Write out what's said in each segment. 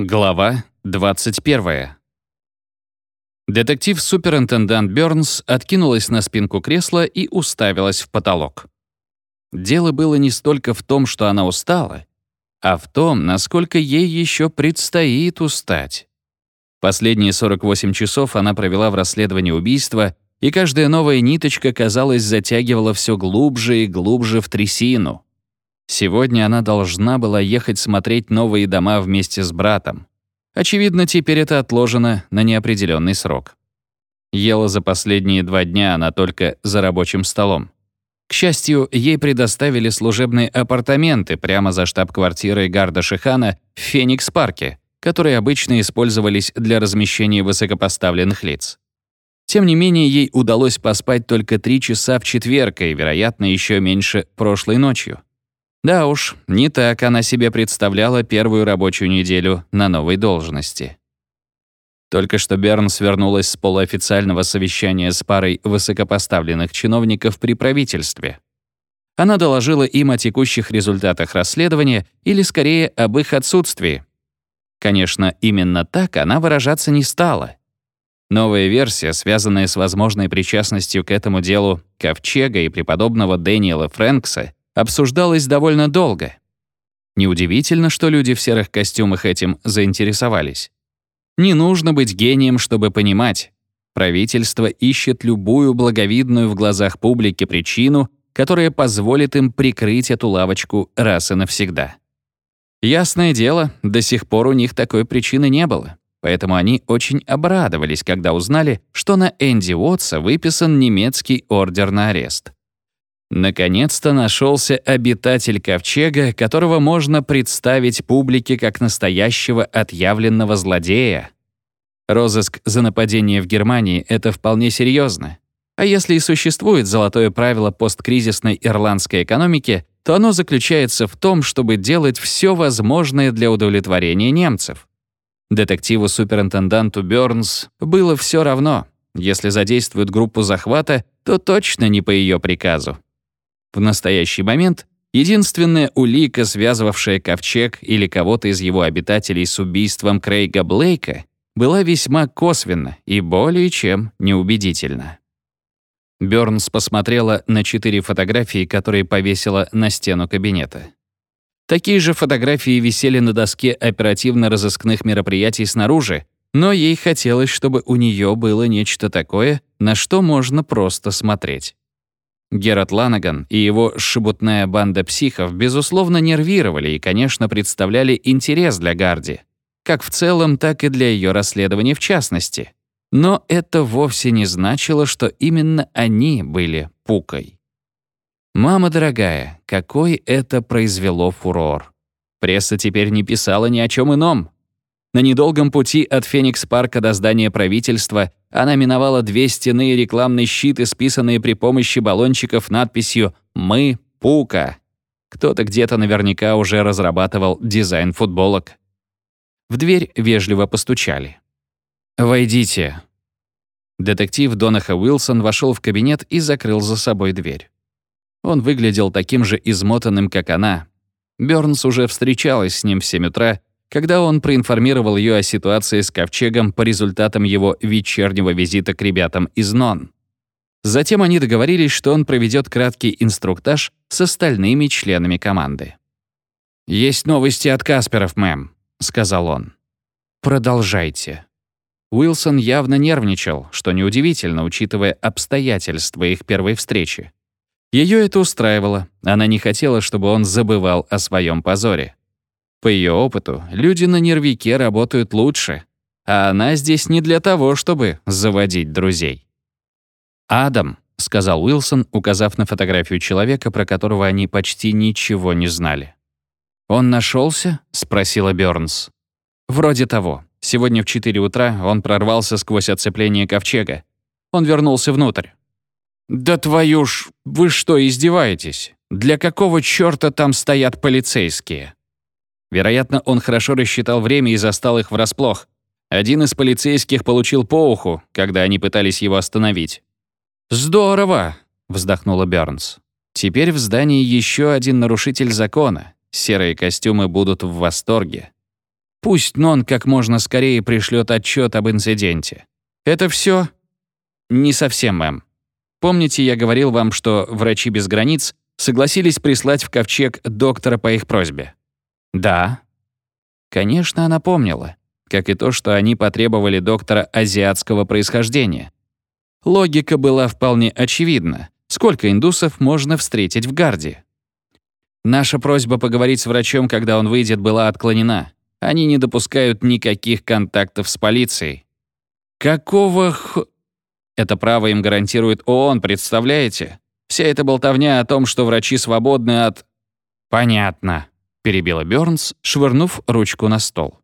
Глава 21. Детектив-суперинтендант Бёрнс откинулась на спинку кресла и уставилась в потолок. Дело было не столько в том, что она устала, а в том, насколько ей еще предстоит устать. Последние 48 часов она провела в расследовании убийства, и каждая новая ниточка, казалось, затягивала все глубже и глубже в трясину. Сегодня она должна была ехать смотреть новые дома вместе с братом. Очевидно, теперь это отложено на неопределенный срок. Ела за последние два дня она только за рабочим столом. К счастью, ей предоставили служебные апартаменты прямо за штаб-квартирой Гарда Шихана в Феникс-парке, которые обычно использовались для размещения высокопоставленных лиц. Тем не менее, ей удалось поспать только три часа в четверг и, вероятно, еще меньше прошлой ночью. Да уж, не так она себе представляла первую рабочую неделю на новой должности. Только что Бернс вернулась с полуофициального совещания с парой высокопоставленных чиновников при правительстве. Она доложила им о текущих результатах расследования или, скорее, об их отсутствии. Конечно, именно так она выражаться не стала. Новая версия, связанная с возможной причастностью к этому делу Ковчега и преподобного Дэниела Фрэнкса, обсуждалось довольно долго. Неудивительно, что люди в серых костюмах этим заинтересовались. Не нужно быть гением, чтобы понимать. Правительство ищет любую благовидную в глазах публики причину, которая позволит им прикрыть эту лавочку раз и навсегда. Ясное дело, до сих пор у них такой причины не было, поэтому они очень обрадовались, когда узнали, что на Энди Уотса выписан немецкий ордер на арест. Наконец-то нашелся обитатель ковчега, которого можно представить публике как настоящего отъявленного злодея. Розыск за нападение в Германии — это вполне серьезно. А если и существует золотое правило посткризисной ирландской экономики, то оно заключается в том, чтобы делать все возможное для удовлетворения немцев. Детективу-суперинтенданту Бёрнс было все равно. Если задействуют группу захвата, то точно не по ее приказу. В настоящий момент единственная улика, связывавшая ковчег или кого-то из его обитателей с убийством Крейга Блейка, была весьма косвенна и более чем неубедительна. Бёрнс посмотрела на четыре фотографии, которые повесила на стену кабинета. Такие же фотографии висели на доске оперативно-розыскных мероприятий снаружи, но ей хотелось, чтобы у нее было нечто такое, на что можно просто смотреть. Герат Ланаган и его шебутная банда психов, безусловно, нервировали и, конечно, представляли интерес для Гарди, как в целом, так и для ее расследования в частности. Но это вовсе не значило, что именно они были пукой. «Мама дорогая, какой это произвело фурор!» Пресса теперь не писала ни о чем ином. На недолгом пути от Феникс-парка до здания правительства она миновала две стены и рекламный щит, исписанные при помощи баллончиков надписью «Мы — Пука». Кто-то где-то наверняка уже разрабатывал дизайн футболок. В дверь вежливо постучали. «Войдите». Детектив Донаха Уилсон вошел в кабинет и закрыл за собой дверь. Он выглядел таким же измотанным, как она. Бёрнс уже встречалась с ним в 7 утра когда он проинформировал ее о ситуации с Ковчегом по результатам его вечернего визита к ребятам из НОН. Затем они договорились, что он проведет краткий инструктаж с остальными членами команды. «Есть новости от Касперов, мэм», — сказал он. «Продолжайте». Уилсон явно нервничал, что неудивительно, учитывая обстоятельства их первой встречи. Ее это устраивало, она не хотела, чтобы он забывал о своем позоре. По ее опыту, люди на нервике работают лучше, а она здесь не для того, чтобы заводить друзей. «Адам», — сказал Уилсон, указав на фотографию человека, про которого они почти ничего не знали. «Он нашелся? спросила Бёрнс. «Вроде того. Сегодня в 4 утра он прорвался сквозь оцепление ковчега. Он вернулся внутрь». «Да твою ж, вы что, издеваетесь? Для какого чёрта там стоят полицейские?» Вероятно, он хорошо рассчитал время и застал их врасплох. Один из полицейских получил по уху, когда они пытались его остановить. «Здорово!» — вздохнула Бёрнс. «Теперь в здании еще один нарушитель закона. Серые костюмы будут в восторге». Пусть Нон как можно скорее пришлет отчет об инциденте. Это все? Не совсем, мэм. Помните, я говорил вам, что врачи без границ согласились прислать в ковчег доктора по их просьбе? Да. Конечно, она помнила, как и то, что они потребовали доктора азиатского происхождения. Логика была вполне очевидна. Сколько индусов можно встретить в гарде? Наша просьба поговорить с врачом, когда он выйдет, была отклонена. Они не допускают никаких контактов с полицией. Какого х... Это право им гарантирует ООН, представляете? Вся эта болтовня о том, что врачи свободны от... Понятно, перебила Бёрнс, швырнув ручку на стол.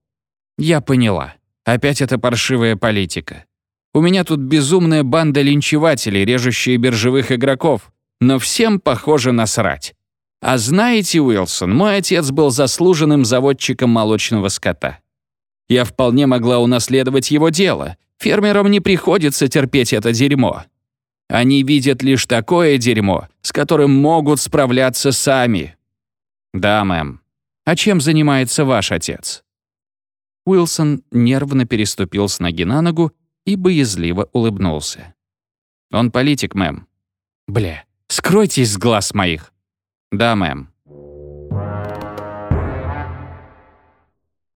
Я поняла. Опять эта паршивая политика. У меня тут безумная банда линчевателей, режущие биржевых игроков, но всем похоже насрать. А знаете, Уилсон, мой отец был заслуженным заводчиком молочного скота. Я вполне могла унаследовать его дело. Фермерам не приходится терпеть это дерьмо. Они видят лишь такое дерьмо, с которым могут справляться сами. Да, мэм. А чем занимается ваш отец? Уилсон нервно переступил с ноги на ногу и боязливо улыбнулся. Он политик, мэм. Бля, скройтесь с глаз моих. «Да, мэм».